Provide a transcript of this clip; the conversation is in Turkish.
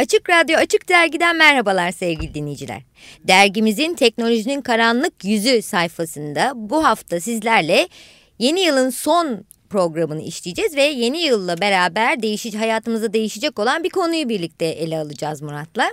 Açık Radyo Açık Dergi'den merhabalar sevgili dinleyiciler. Dergimizin Teknolojinin Karanlık Yüzü sayfasında bu hafta sizlerle yeni yılın son programını işleyeceğiz ve yeni yılla beraber değişici hayatımızda değişecek olan bir konuyu birlikte ele alacağız Murat'la.